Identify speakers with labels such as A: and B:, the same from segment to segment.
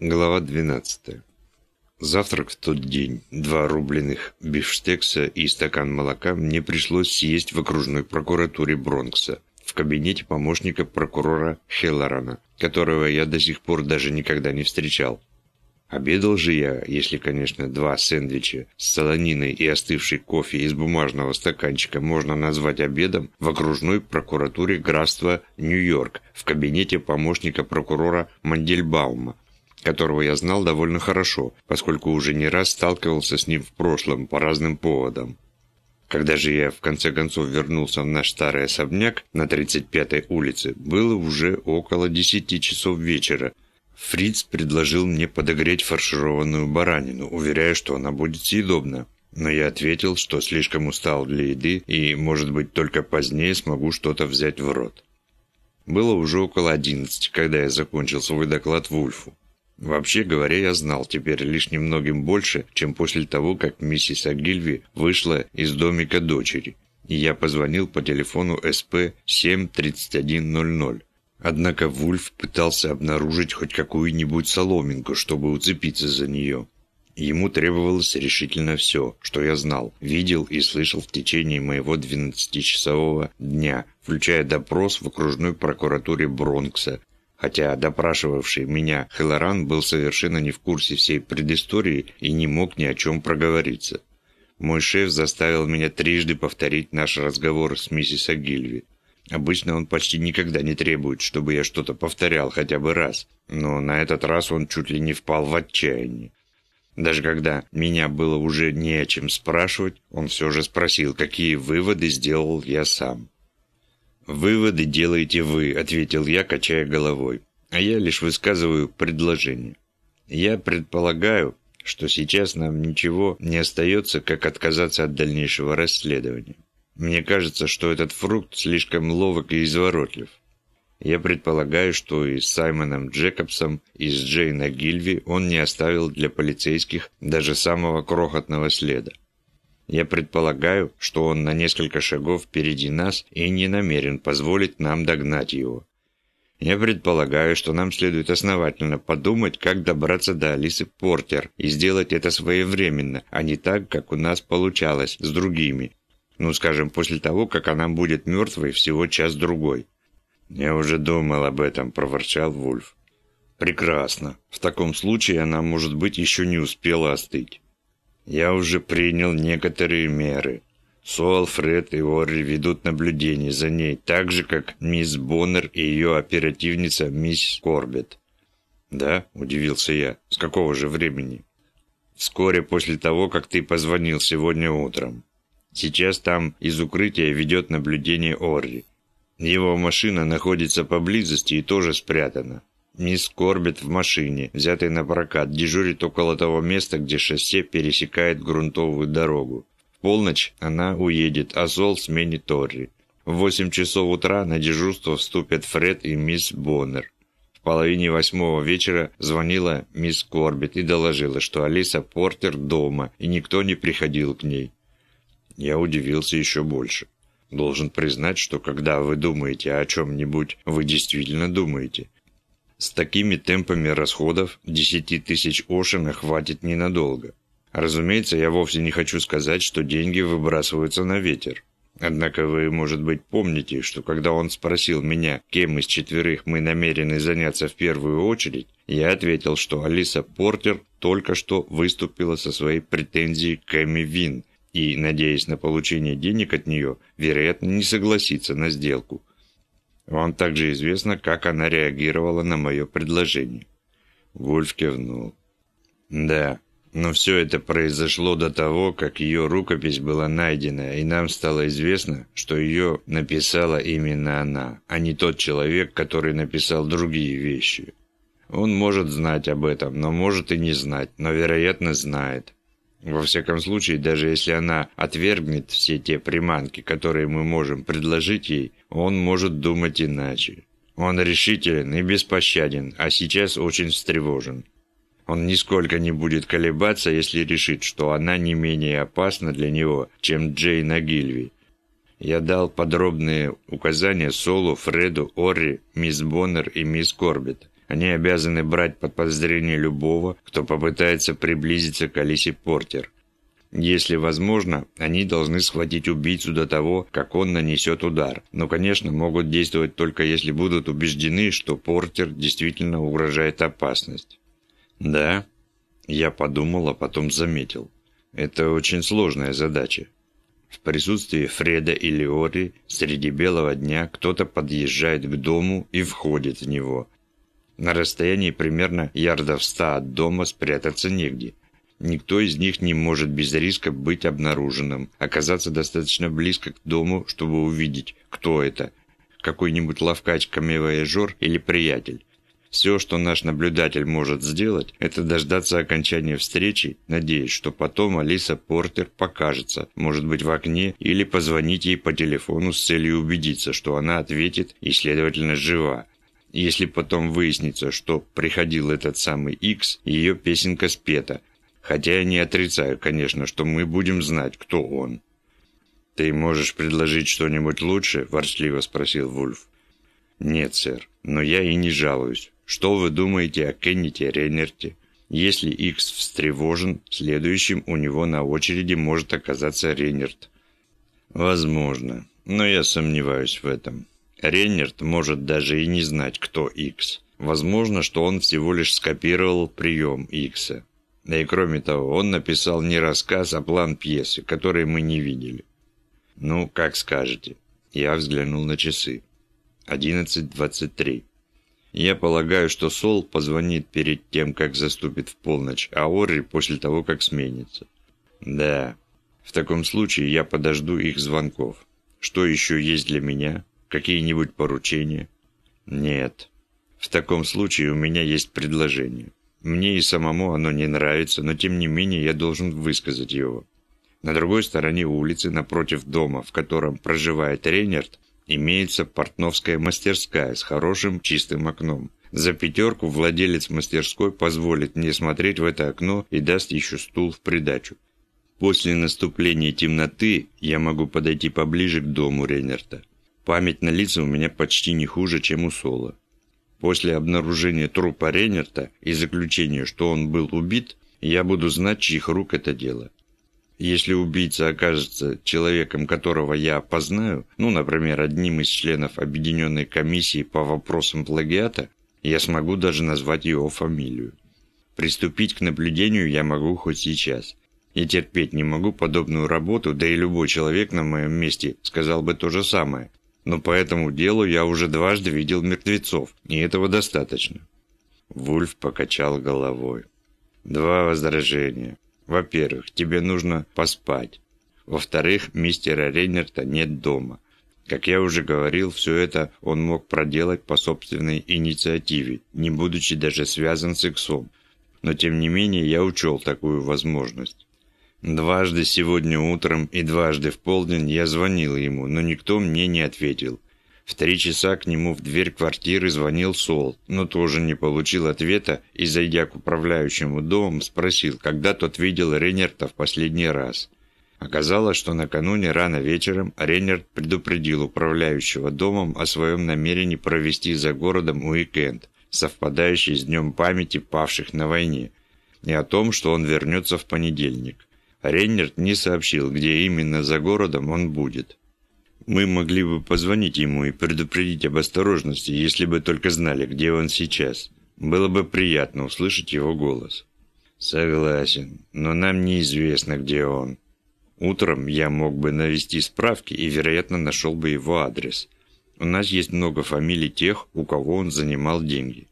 A: Глава 12. Завтрак в тот день, два рубленых бифштекса и стакан молока мне пришлось съесть в окружной прокуратуре Бронкса, в кабинете помощника прокурора Хеллорана, которого я до сих пор даже никогда не встречал. Обедал же я, если, конечно, два сэндвича с солониной и остывший кофе из бумажного стаканчика можно назвать обедом в окружной прокуратуре графства Нью-Йорк в кабинете помощника прокурора Мандельбаума, которого я знал довольно хорошо, поскольку уже не раз сталкивался с ним в прошлом по разным поводам. Когда же я в конце концов вернулся в наш старый особняк на 35-й улице, было уже около 10 часов вечера. Фриц предложил мне подогреть фаршированную баранину, уверяя, что она будет съедобна. Но я ответил, что слишком устал для еды и, может быть, только позднее смогу что-то взять в рот. Было уже около 11, когда я закончил свой доклад Вульфу. Вообще говоря, я знал теперь лишь немногим больше, чем после того, как миссис Агильви вышла из домика дочери, и я позвонил по телефону СП 73100. Однако Вульф пытался обнаружить хоть какую-нибудь соломинку, чтобы уцепиться за нее. Ему требовалось решительно все, что я знал, видел и слышал в течение моего 12-часового дня, включая допрос в окружной прокуратуре Бронкса, хотя допрашивавший меня Хелоран был совершенно не в курсе всей предыстории и не мог ни о чем проговориться. Мой шеф заставил меня трижды повторить наш разговор с миссис Агильви. Обычно он почти никогда не требует, чтобы я что-то повторял хотя бы раз, но на этот раз он чуть ли не впал в отчаяние. Даже когда меня было уже не о чем спрашивать, он все же спросил, какие выводы сделал я сам. «Выводы делаете вы», — ответил я, качая головой. «А я лишь высказываю предложение. Я предполагаю, что сейчас нам ничего не остается, как отказаться от дальнейшего расследования. Мне кажется, что этот фрукт слишком ловок и изворотлив. Я предполагаю, что и с Саймоном Джекобсом, и с Джейна Гильви он не оставил для полицейских даже самого крохотного следа. Я предполагаю, что он на несколько шагов впереди нас и не намерен позволить нам догнать его. Я предполагаю, что нам следует основательно подумать, как добраться до Алисы Портер и сделать это своевременно, а не так, как у нас получалось с другими. Ну, скажем, после того, как она будет мертвой всего час-другой. «Я уже думал об этом», – проворчал Вульф. «Прекрасно. В таком случае она, может быть, еще не успела остыть». Я уже принял некоторые меры. Суал, Фред и Орри ведут наблюдение за ней, так же, как мисс Боннер и ее оперативница мисс Корбет. «Да?» – удивился я. «С какого же времени?» «Вскоре после того, как ты позвонил сегодня утром. Сейчас там из укрытия ведет наблюдение Орри. Его машина находится поблизости и тоже спрятана. Мисс Корбет в машине, взятой на прокат, дежурит около того места, где шоссе пересекает грунтовую дорогу. В полночь она уедет, а Сол сменит Торри. В восемь часов утра на дежурство вступят Фред и мисс Боннер. В половине восьмого вечера звонила мисс Корбет и доложила, что Алиса Портер дома, и никто не приходил к ней. Я удивился еще больше. Должен признать, что когда вы думаете о чем-нибудь, вы действительно думаете – с такими темпами расходов 10 тысяч Ошина хватит ненадолго. Разумеется, я вовсе не хочу сказать, что деньги выбрасываются на ветер. Однако вы, может быть, помните, что когда он спросил меня, кем из четверых мы намерены заняться в первую очередь, я ответил, что Алиса Портер только что выступила со своей претензией к Эми Вин и, надеясь на получение денег от нее, вероятно, не согласится на сделку. Вам также известно, как она реагировала на мое предложение. Вульф кивнул. Да, но все это произошло до того, как ее рукопись была найдена, и нам стало известно, что ее написала именно она, а не тот человек, который написал другие вещи. Он может знать об этом, но может и не знать, но, вероятно, знает. Во всяком случае, даже если она отвергнет все те приманки, которые мы можем предложить ей, он может думать иначе. Он решителен и беспощаден, а сейчас очень встревожен. Он нисколько не будет колебаться, если решит, что она не менее опасна для него, чем Джейна Гильви. Я дал подробные указания Солу, Фреду, Орри, мисс Боннер и мисс Корбет. Они обязаны брать под подозрение любого, кто попытается приблизиться к Алисе Портер. Если возможно, они должны схватить убийцу до того, как он нанесет удар. Но, конечно, могут действовать только если будут убеждены, что Портер действительно угрожает опасность. Да, я подумал, а потом заметил. Это очень сложная задача. В присутствии Фреда и Леори среди белого дня кто-то подъезжает к дому и входит в него. На расстоянии примерно ярдов ста от дома спрятаться негде. Никто из них не может без риска быть обнаруженным, оказаться достаточно близко к дому, чтобы увидеть, кто это. Какой-нибудь лавкач-камевояжер или приятель. Все, что наш наблюдатель может сделать, это дождаться окончания встречи, надеясь, что потом Алиса Портер покажется, может быть в окне, или позвонить ей по телефону с целью убедиться, что она ответит и, следовательно, жива. Если потом выяснится, что приходил этот самый X, ее песенка спета, Хотя я не отрицаю, конечно, что мы будем знать, кто он. «Ты можешь предложить что-нибудь лучше?» – ворчливо спросил Вульф. «Нет, сэр, но я и не жалуюсь. Что вы думаете о Кеннете Рейнерте? Если Икс встревожен, следующим у него на очереди может оказаться Рейнерт». «Возможно, но я сомневаюсь в этом. Рейнерт может даже и не знать, кто Икс. Возможно, что он всего лишь скопировал прием Икса. Да и кроме того, он написал не рассказ, а план пьесы, который мы не видели. Ну, как скажете. Я взглянул на часы. 11.23. Я полагаю, что Сол позвонит перед тем, как заступит в полночь, а Орри после того, как сменится. Да. В таком случае я подожду их звонков. Что еще есть для меня? Какие-нибудь поручения? Нет. В таком случае у меня есть предложение. Мне и самому оно не нравится, но тем не менее я должен высказать его. На другой стороне улицы, напротив дома, в котором проживает Рейнерт, имеется портновская мастерская с хорошим чистым окном. За пятерку владелец мастерской позволит мне смотреть в это окно и даст еще стул в придачу. После наступления темноты я могу подойти поближе к дому Рейнерта. Память на лица у меня почти не хуже, чем у Сола. После обнаружения трупа Рейнерта и заключения, что он был убит, я буду знать, чьих рук это дело. Если убийца окажется человеком, которого я опознаю, ну, например, одним из членов Объединенной комиссии по вопросам плагиата, я смогу даже назвать его фамилию. Приступить к наблюдению я могу хоть сейчас. Я терпеть не могу подобную работу, да и любой человек на моем месте сказал бы то же самое, но по этому делу я уже дважды видел мертвецов, и этого достаточно». Вульф покачал головой. «Два возражения. Во-первых, тебе нужно поспать. Во-вторых, мистера Рейнерта нет дома. Как я уже говорил, все это он мог проделать по собственной инициативе, не будучи даже связан с Иксом. Но тем не менее я учел такую возможность. Дважды сегодня утром и дважды в полдень я звонил ему, но никто мне не ответил. В три часа к нему в дверь квартиры звонил Сол, но тоже не получил ответа и, зайдя к управляющему домом, спросил, когда тот видел Рейнерта в последний раз. Оказалось, что накануне рано вечером Рейнерт предупредил управляющего домом о своем намерении провести за городом уикенд, совпадающий с днем памяти павших на войне, и о том, что он вернется в понедельник. Рейнерт не сообщил, где именно за городом он будет. Мы могли бы позвонить ему и предупредить об осторожности, если бы только знали, где он сейчас. Было бы приятно услышать его голос. Согласен, но нам неизвестно, где он. Утром я мог бы навести справки и, вероятно, нашел бы его адрес. У нас есть много фамилий тех, у кого он занимал деньги.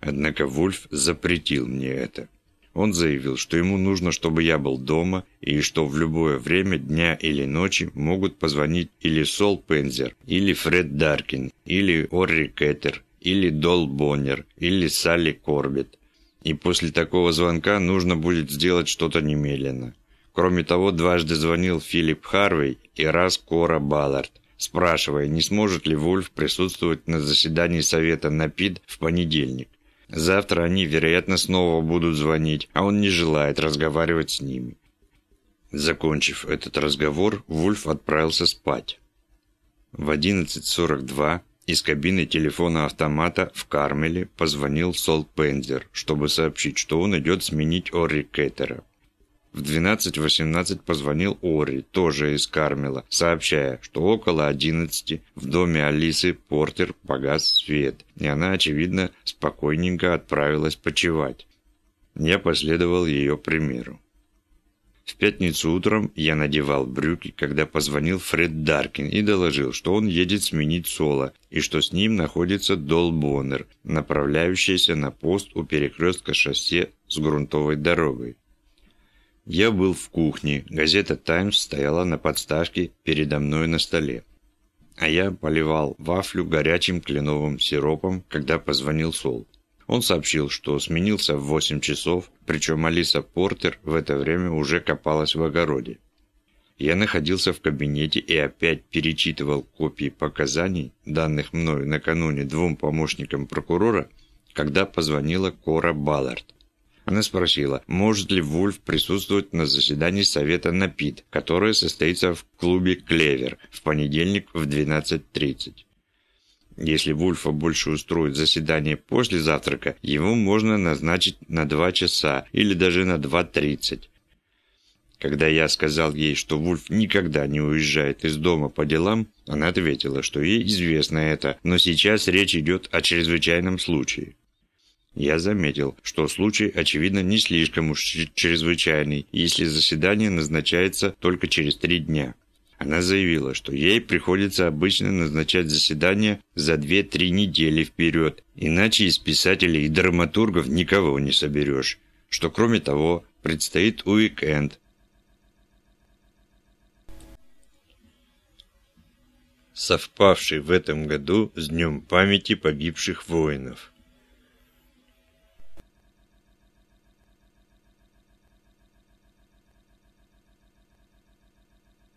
A: Однако Вульф запретил мне это. Он заявил, что ему нужно, чтобы я был дома, и что в любое время дня или ночи могут позвонить или Сол Пензер, или Фред Даркин, или Орри Кеттер, или Дол Боннер, или Салли Корбет. И после такого звонка нужно будет сделать что-то немедленно. Кроме того, дважды звонил Филипп Харвей и раз Кора Баллард, спрашивая, не сможет ли Вульф присутствовать на заседании Совета НАПИД в понедельник. Завтра они, вероятно, снова будут звонить, а он не желает разговаривать с ними. Закончив этот разговор, Вульф отправился спать. В 11.42 Из кабины телефона-автомата в Кармеле позвонил Сол Пензер, чтобы сообщить, что он идет сменить Ори Кеттера. В 12.18 позвонил Ори, тоже из Кармела, сообщая, что около 11 в доме Алисы Портер погас свет, и она, очевидно, спокойненько отправилась почевать. Я последовал ее примеру. В пятницу утром я надевал брюки, когда позвонил Фред Даркин и доложил, что он едет сменить Соло и что с ним находится Дол Боннер, направляющийся на пост у перекрестка шоссе с грунтовой дорогой. Я был в кухне, газета «Таймс» стояла на подставке передо мной на столе. А я поливал вафлю горячим кленовым сиропом, когда позвонил Сол. Он сообщил, что сменился в 8 часов, причем Алиса Портер в это время уже копалась в огороде. Я находился в кабинете и опять перечитывал копии показаний, данных мною накануне двум помощникам прокурора, когда позвонила Кора Баллард. Она спросила, может ли Вульф присутствовать на заседании Совета НАПИД, которое состоится в клубе «Клевер» в понедельник в 12.30. Если Вульфа больше устроит заседание после завтрака, его можно назначить на 2 часа или даже на 2.30. Когда я сказал ей, что Вульф никогда не уезжает из дома по делам, она ответила, что ей известно это, но сейчас речь идет о чрезвычайном случае. Я заметил, что случай, очевидно, не слишком уж чрезвычайный, если заседание назначается только через три дня. Она заявила, что ей приходится обычно назначать заседания за 2-3 недели вперед, иначе из писателей и драматургов никого не соберешь, что кроме того предстоит уикенд. совпавший в этом году с Днем памяти погибших воинов.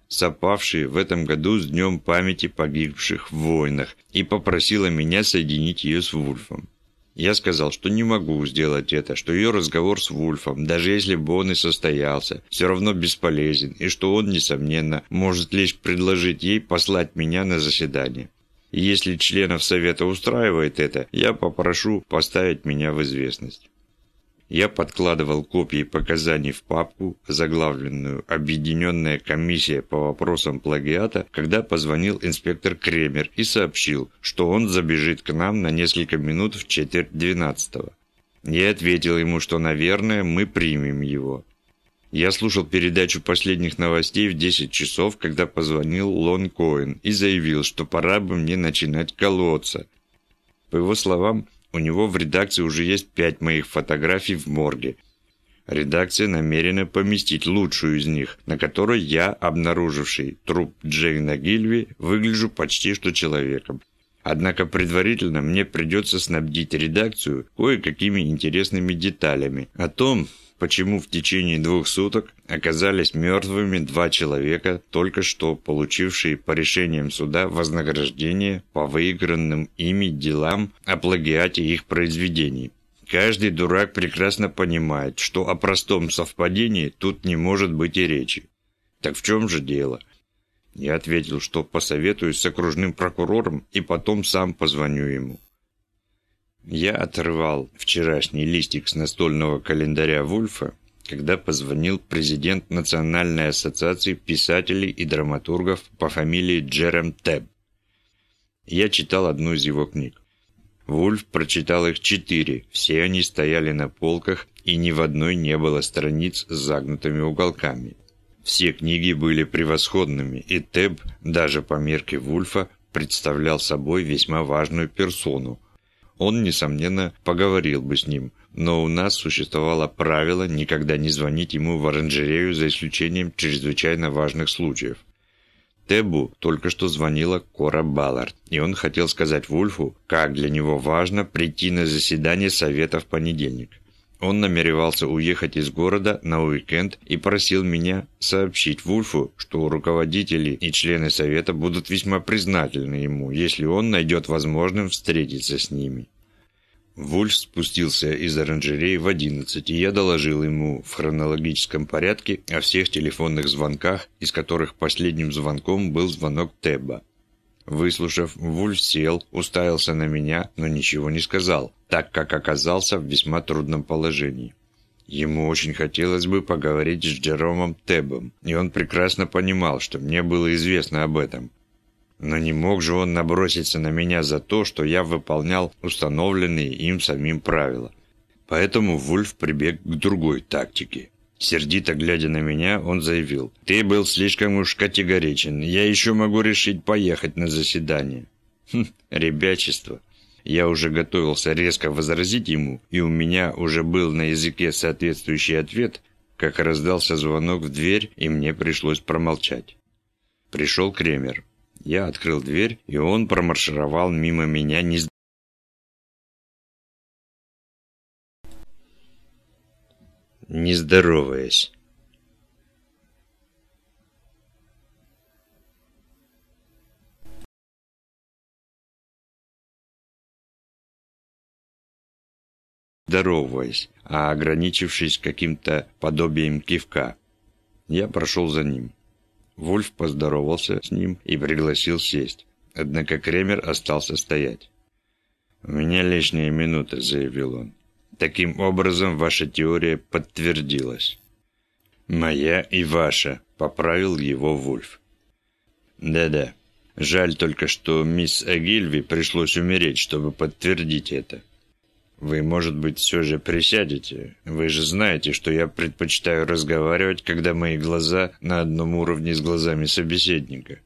A: Совпавшие в этом году с Днем памяти погибших в войнах, и попросила меня соединить ее с Вульфом. Я сказал, что не могу сделать это, что ее разговор с Вульфом, даже если бы он и состоялся, все равно бесполезен, и что он, несомненно, может лишь предложить ей послать меня на заседание. Если членов Совета устраивает это, я попрошу поставить меня в известность. Я подкладывал копии показаний в папку, заглавленную «Объединенная комиссия по вопросам плагиата», когда позвонил инспектор Кремер и сообщил, что он забежит к нам на несколько минут в четверть двенадцатого. Я ответил ему, что, наверное, мы примем его. Я слушал передачу последних новостей в 10 часов, когда позвонил Лон Коэн и заявил, что пора бы мне начинать колоться. По его словам, у него в редакции уже есть пять моих фотографий в морге. Редакция намерена поместить лучшую из них, на которой я, обнаруживший труп Джейна Гильви, выгляжу почти что человеком. Однако предварительно мне придется снабдить редакцию кое-какими интересными деталями о том, почему в течение двух суток оказались мертвыми два человека, только что получившие по решениям суда вознаграждение по выигранным ими делам о плагиате их произведений. Каждый дурак прекрасно понимает, что о простом совпадении тут не может быть и речи. Так в чем же дело? Я ответил, что посоветуюсь с окружным прокурором и потом сам позвоню ему. Я оторвал вчерашний листик с настольного календаря Вульфа, когда позвонил президент Национальной ассоциации писателей и драматургов по фамилии Джерем Теб. Я читал одну из его книг. Вульф прочитал их четыре, все они стояли на полках, и ни в одной не было страниц с загнутыми уголками. Все книги были превосходными, и Теб, даже по мерке Вульфа, представлял собой весьма важную персону, он, несомненно, поговорил бы с ним, но у нас существовало правило никогда не звонить ему в оранжерею за исключением чрезвычайно важных случаев. Тебу только что звонила Кора Баллард, и он хотел сказать Вульфу, как для него важно прийти на заседание совета в понедельник. Он намеревался уехать из города на уикенд и просил меня сообщить Вульфу, что руководители и члены совета будут весьма признательны ему, если он найдет возможным встретиться с ними. Вульф спустился из оранжереи в одиннадцать, и я доложил ему в хронологическом порядке о всех телефонных звонках, из которых последним звонком был звонок Теба. Выслушав, Вульф сел, уставился на меня, но ничего не сказал, так как оказался в весьма трудном положении. Ему очень хотелось бы поговорить с Джеромом Тебом, и он прекрасно понимал, что мне было известно об этом. Но не мог же он наброситься на меня за то, что я выполнял установленные им самим правила. Поэтому Вульф прибег к другой тактике. Сердито глядя на меня, он заявил, «Ты был слишком уж категоричен. Я еще могу решить поехать на заседание». Хм, ребячество. Я уже готовился резко возразить ему, и у меня уже был на языке соответствующий ответ, как раздался звонок в дверь, и мне пришлось промолчать. Пришел Кремер. Я открыл дверь, и он промаршировал мимо меня, не не здороваясь. здороваясь, а ограничившись каким-то подобием кивка. Я прошел за ним. Вульф поздоровался с ним и пригласил сесть. Однако Кремер остался стоять. «У меня лишняя минута», — заявил он. Таким образом, ваша теория подтвердилась. Моя и ваша, поправил его Вульф. Да-да. Жаль только, что мисс Агильви пришлось умереть, чтобы подтвердить это. Вы, может быть, все же присядете? Вы же знаете, что я предпочитаю разговаривать, когда мои глаза на одном уровне с глазами собеседника.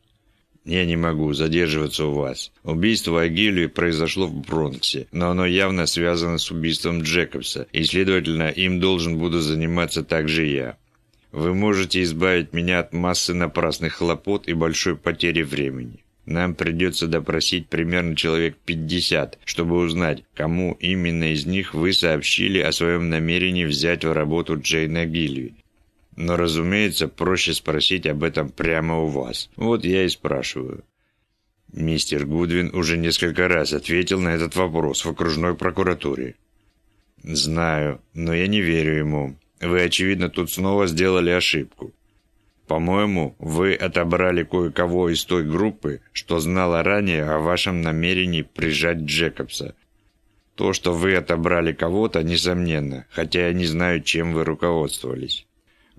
A: «Я не могу задерживаться у вас. Убийство Агилии произошло в Бронксе, но оно явно связано с убийством Джекобса, и, следовательно, им должен буду заниматься также я. Вы можете избавить меня от массы напрасных хлопот и большой потери времени. Нам придется допросить примерно человек 50, чтобы узнать, кому именно из них вы сообщили о своем намерении взять в работу Джейна Гильви, но, разумеется, проще спросить об этом прямо у вас. Вот я и спрашиваю. Мистер Гудвин уже несколько раз ответил на этот вопрос в окружной прокуратуре. Знаю, но я не верю ему. Вы, очевидно, тут снова сделали ошибку. По-моему, вы отобрали кое-кого из той группы, что знала ранее о вашем намерении прижать Джекобса. То, что вы отобрали кого-то, несомненно, хотя я не знаю, чем вы руководствовались.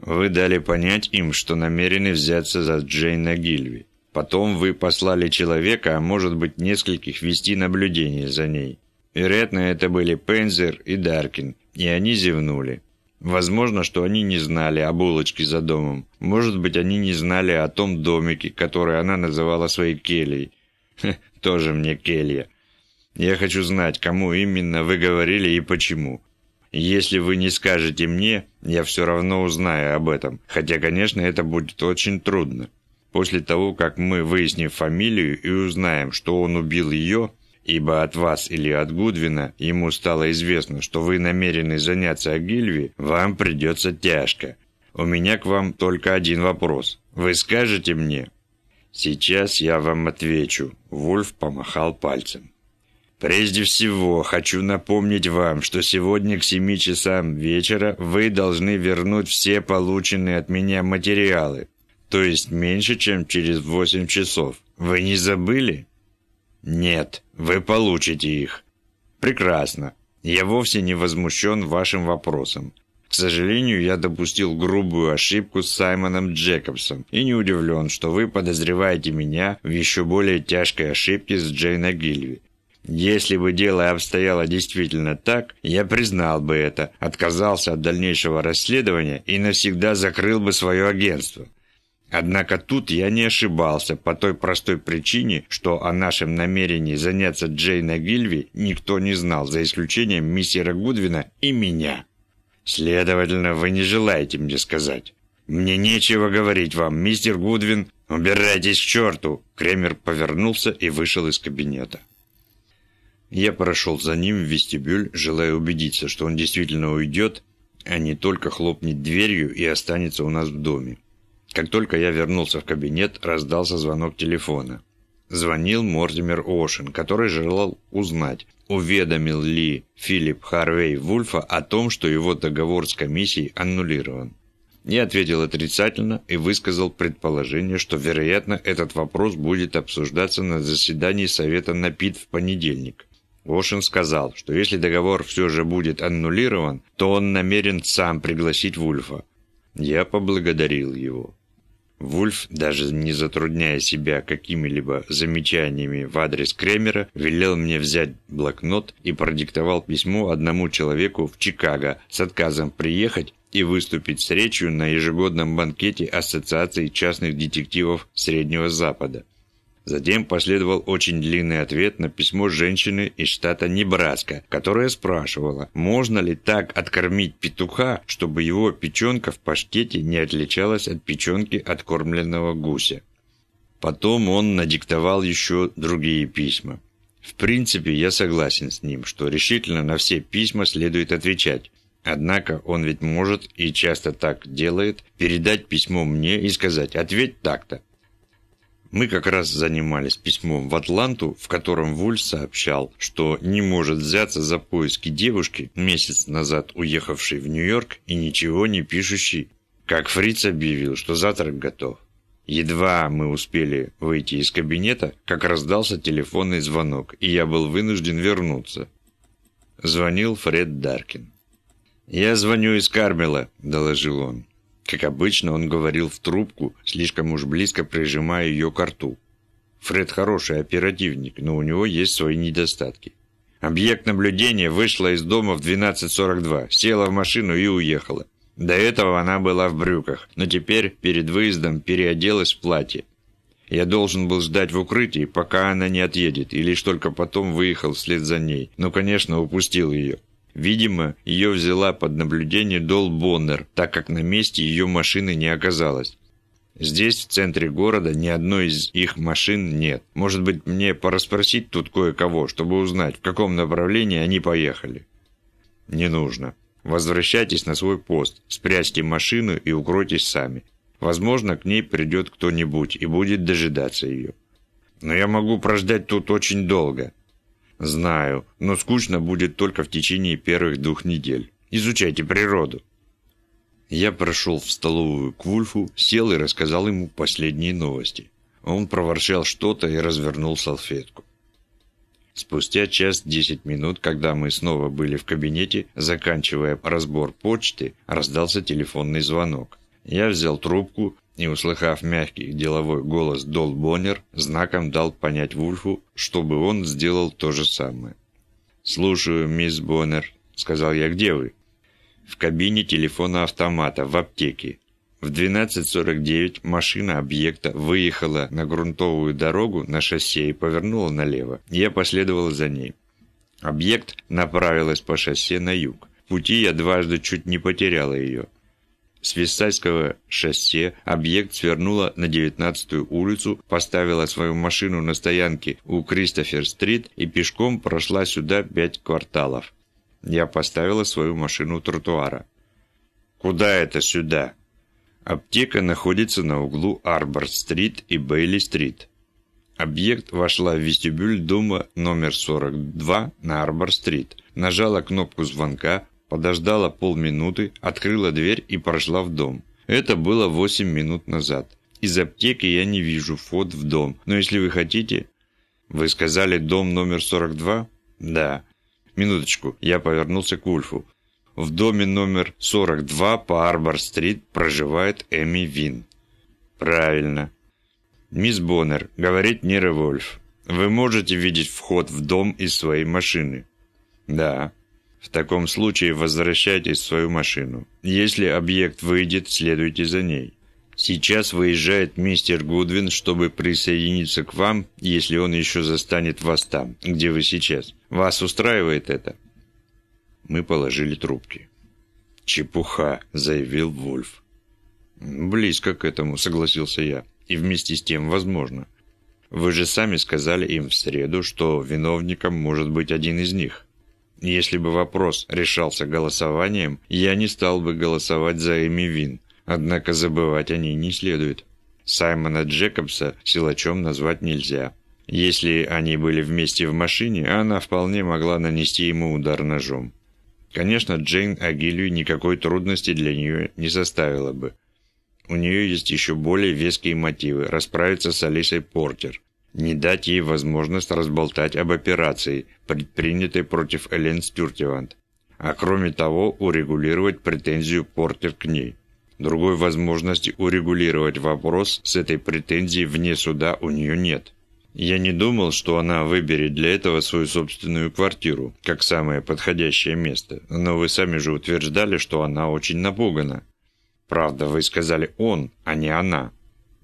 A: Вы дали понять им, что намерены взяться за Джейна Гильви. Потом вы послали человека, а может быть нескольких, вести наблюдение за ней. Вероятно, это были Пензер и Даркин, и они зевнули. Возможно, что они не знали о булочке за домом. Может быть, они не знали о том домике, который она называла своей кельей. Хе, тоже мне келья. Я хочу знать, кому именно вы говорили и почему. Если вы не скажете мне, я все равно узнаю об этом, хотя, конечно, это будет очень трудно. После того, как мы выясним фамилию и узнаем, что он убил ее, ибо от вас или от Гудвина ему стало известно, что вы намерены заняться Агильви, вам придется тяжко. У меня к вам только один вопрос. Вы скажете мне?» «Сейчас я вам отвечу», — Вульф помахал пальцем. Прежде всего, хочу напомнить вам, что сегодня к 7 часам вечера вы должны вернуть все полученные от меня материалы, то есть меньше, чем через 8 часов. Вы не забыли? Нет, вы получите их. Прекрасно. Я вовсе не возмущен вашим вопросом. К сожалению, я допустил грубую ошибку с Саймоном Джекобсом и не удивлен, что вы подозреваете меня в еще более тяжкой ошибке с Джейна Гильви. Если бы дело обстояло действительно так, я признал бы это, отказался от дальнейшего расследования и навсегда закрыл бы свое агентство. Однако тут я не ошибался по той простой причине, что о нашем намерении заняться Джейна Гильви никто не знал, за исключением мистера Гудвина и меня. Следовательно, вы не желаете мне сказать. Мне нечего говорить вам, мистер Гудвин. Убирайтесь к черту. Кремер повернулся и вышел из кабинета. Я прошел за ним в вестибюль, желая убедиться, что он действительно уйдет, а не только хлопнет дверью и останется у нас в доме. Как только я вернулся в кабинет, раздался звонок телефона. Звонил Мортимер Ошен, который желал узнать, уведомил ли Филипп Харвей Вульфа о том, что его договор с комиссией аннулирован. Я ответил отрицательно и высказал предположение, что, вероятно, этот вопрос будет обсуждаться на заседании Совета НАПИД в понедельник. Ошин сказал, что если договор все же будет аннулирован, то он намерен сам пригласить Вульфа. Я поблагодарил его. Вульф, даже не затрудняя себя какими-либо замечаниями в адрес Кремера, велел мне взять блокнот и продиктовал письмо одному человеку в Чикаго с отказом приехать и выступить с речью на ежегодном банкете Ассоциации частных детективов Среднего Запада. Затем последовал очень длинный ответ на письмо женщины из штата Небраска, которая спрашивала, можно ли так откормить петуха, чтобы его печенка в паштете не отличалась от печенки откормленного гуся. Потом он надиктовал еще другие письма. В принципе, я согласен с ним, что решительно на все письма следует отвечать. Однако он ведь может, и часто так делает, передать письмо мне и сказать «ответь так-то». Мы как раз занимались письмом в Атланту, в котором Вульф сообщал, что не может взяться за поиски девушки, месяц назад уехавшей в Нью-Йорк и ничего не пишущей, как Фриц объявил, что завтрак готов. Едва мы успели выйти из кабинета, как раздался телефонный звонок, и я был вынужден вернуться. Звонил Фред Даркин. «Я звоню из Кармела», – доложил он. Как обычно, он говорил в трубку, слишком уж близко прижимая ее к рту. Фред хороший оперативник, но у него есть свои недостатки. Объект наблюдения вышла из дома в 12.42, села в машину и уехала. До этого она была в брюках, но теперь перед выездом переоделась в платье. Я должен был ждать в укрытии, пока она не отъедет, и лишь только потом выехал вслед за ней, но, конечно, упустил ее. Видимо, ее взяла под наблюдение Дол Боннер, так как на месте ее машины не оказалось. Здесь, в центре города, ни одной из их машин нет. Может быть, мне порасспросить тут кое-кого, чтобы узнать, в каком направлении они поехали? Не нужно. Возвращайтесь на свой пост, спрячьте машину и укройтесь сами. Возможно, к ней придет кто-нибудь и будет дожидаться ее. Но я могу прождать тут очень долго. Знаю, но скучно будет только в течение первых двух недель. Изучайте природу. Я прошел в столовую к Вульфу, сел и рассказал ему последние новости. Он проворчал что-то и развернул салфетку. Спустя час десять минут, когда мы снова были в кабинете, заканчивая разбор почты, раздался телефонный звонок. Я взял трубку и, услыхав мягкий деловой голос Дол Боннер, знаком дал понять Вульфу, чтобы он сделал то же самое. «Слушаю, мисс Боннер», — сказал я, — «где вы?» «В кабине телефона автомата, в аптеке. В 12.49 машина объекта выехала на грунтовую дорогу на шоссе и повернула налево. Я последовал за ней. Объект направилась по шоссе на юг. В пути я дважды чуть не потеряла ее. С Виссайского шоссе объект свернула на 19-ю улицу, поставила свою машину на стоянке у Кристофер-стрит и пешком прошла сюда пять кварталов. Я поставила свою машину у тротуара. «Куда это сюда?» Аптека находится на углу Арбор-стрит и Бейли-стрит. Объект вошла в вестибюль дома номер 42 на Арбор-стрит, нажала кнопку звонка, подождала полминуты, открыла дверь и прошла в дом. Это было 8 минут назад. Из аптеки я не вижу вход в дом, но если вы хотите... Вы сказали дом номер 42? Да. Минуточку, я повернулся к Ульфу. В доме номер 42 по Арбор-стрит проживает Эми Вин. Правильно. Мисс Боннер, говорит Нира Вольф. Вы можете видеть вход в дом из своей машины? Да. В таком случае возвращайтесь в свою машину. Если объект выйдет, следуйте за ней. Сейчас выезжает мистер Гудвин, чтобы присоединиться к вам, если он еще застанет вас там, где вы сейчас. Вас устраивает это? Мы положили трубки. «Чепуха», — заявил Вольф. «Близко к этому», — согласился я. «И вместе с тем возможно. Вы же сами сказали им в среду, что виновником может быть один из них». Если бы вопрос решался голосованием, я не стал бы голосовать за Эми Вин, однако забывать о ней не следует. Саймона Джекобса силачом назвать нельзя. Если они были вместе в машине, она вполне могла нанести ему удар ножом. Конечно, Джейн Агилью никакой трудности для нее не составило бы. У нее есть еще более веские мотивы – расправиться с Алисой Портер, не дать ей возможность разболтать об операции, предпринятой против Элен Стюртевант, а кроме того урегулировать претензию Портер к ней. Другой возможности урегулировать вопрос с этой претензией вне суда у нее нет. Я не думал, что она выберет для этого свою собственную квартиру, как самое подходящее место, но вы сами же утверждали, что она очень напугана. Правда, вы сказали «он», а не «она».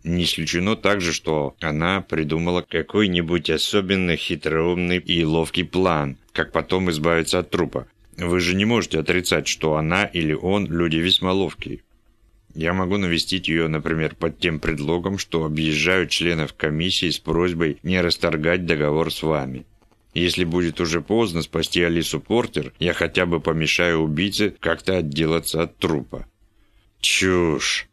A: Не исключено также, что она придумала какой-нибудь особенно хитроумный и ловкий план, как потом избавиться от трупа. Вы же не можете отрицать, что она или он люди весьма ловкие. Я могу навестить ее, например, под тем предлогом, что объезжаю членов комиссии с просьбой не расторгать договор с вами. Если будет уже поздно спасти Алису Портер, я хотя бы помешаю убийце как-то отделаться от трупа. Чушь.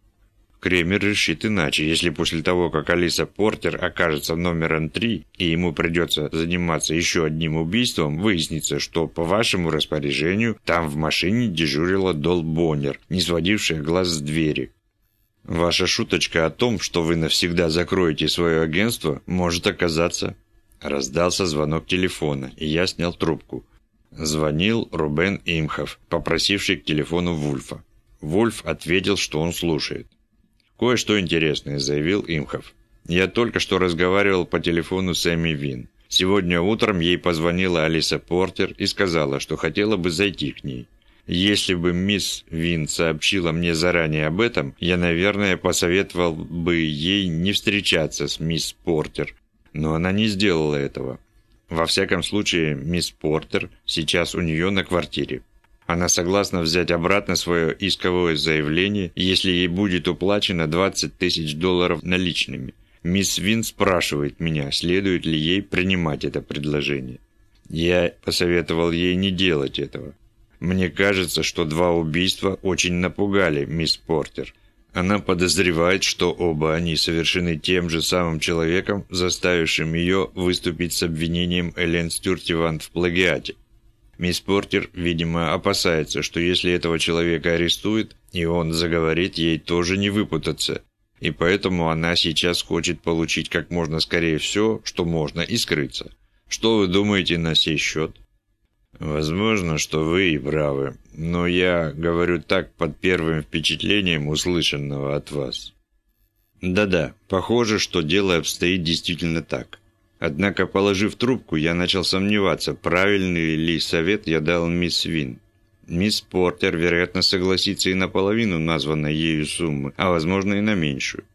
A: Кремер решит иначе, если после того, как Алиса Портер окажется номером три, и ему придется заниматься еще одним убийством, выяснится, что по вашему распоряжению там в машине дежурила Дол Боннер, не сводившая глаз с двери. Ваша шуточка о том, что вы навсегда закроете свое агентство, может оказаться... Раздался звонок телефона, и я снял трубку. Звонил Рубен Имхов, попросивший к телефону Вульфа. Вульф ответил, что он слушает. «Кое-что интересное», – заявил Имхов. «Я только что разговаривал по телефону с Эми Вин. Сегодня утром ей позвонила Алиса Портер и сказала, что хотела бы зайти к ней. Если бы мисс Вин сообщила мне заранее об этом, я, наверное, посоветовал бы ей не встречаться с мисс Портер. Но она не сделала этого. Во всяком случае, мисс Портер сейчас у нее на квартире. Она согласна взять обратно свое исковое заявление, если ей будет уплачено 20 тысяч долларов наличными. Мисс Вин спрашивает меня, следует ли ей принимать это предложение. Я посоветовал ей не делать этого. Мне кажется, что два убийства очень напугали мисс Портер. Она подозревает, что оба они совершены тем же самым человеком, заставившим ее выступить с обвинением Элен Стюртивант в плагиате. Мисс Портер, видимо, опасается, что если этого человека арестуют, и он заговорит, ей тоже не выпутаться. И поэтому она сейчас хочет получить как можно скорее все, что можно, и скрыться. Что вы думаете на сей счет? Возможно, что вы и правы, но я говорю так под первым впечатлением услышанного от вас. Да-да, похоже, что дело обстоит действительно так. Однако, положив трубку, я начал сомневаться, правильный ли совет я дал мисс Вин. Мисс Портер, вероятно, согласится и на половину названной ею суммы, а возможно и на меньшую.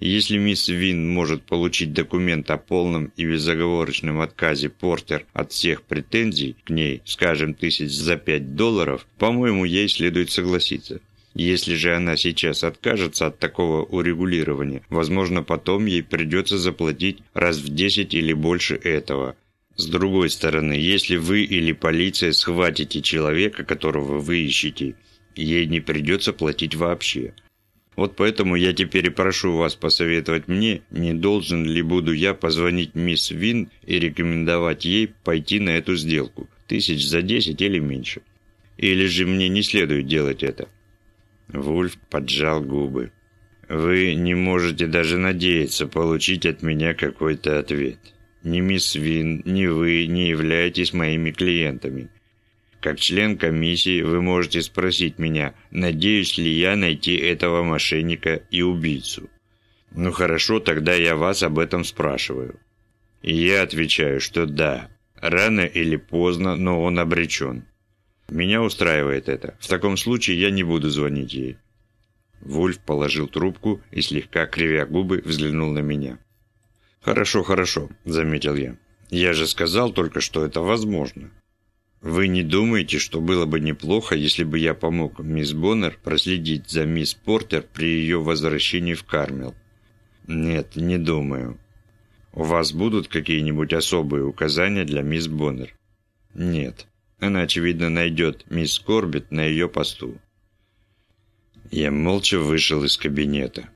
A: Если мисс Вин может получить документ о полном и безоговорочном отказе Портер от всех претензий к ней, скажем, тысяч за пять долларов, по-моему, ей следует согласиться. Если же она сейчас откажется от такого урегулирования, возможно, потом ей придется заплатить раз в 10 или больше этого. С другой стороны, если вы или полиция схватите человека, которого вы ищете, ей не придется платить вообще. Вот поэтому я теперь и прошу вас посоветовать мне, не должен ли буду я позвонить мисс Вин и рекомендовать ей пойти на эту сделку, тысяч за 10 или меньше. Или же мне не следует делать это. Вульф поджал губы. «Вы не можете даже надеяться получить от меня какой-то ответ. Ни мисс Вин, ни вы не являетесь моими клиентами. Как член комиссии вы можете спросить меня, надеюсь ли я найти этого мошенника и убийцу. Ну хорошо, тогда я вас об этом спрашиваю. И я отвечаю, что да, рано или поздно, но он обречен. Меня устраивает это. В таком случае я не буду звонить ей. Вульф положил трубку и, слегка кривя губы, взглянул на меня. «Хорошо, хорошо», — заметил я. «Я же сказал только, что это возможно. Вы не думаете, что было бы неплохо, если бы я помог мисс Боннер проследить за мисс Портер при ее возвращении в Кармел?» «Нет, не думаю. У вас будут какие-нибудь особые указания для мисс Боннер?» «Нет. Она, очевидно, найдет мисс Корбет на ее посту. Я молча вышел из кабинета.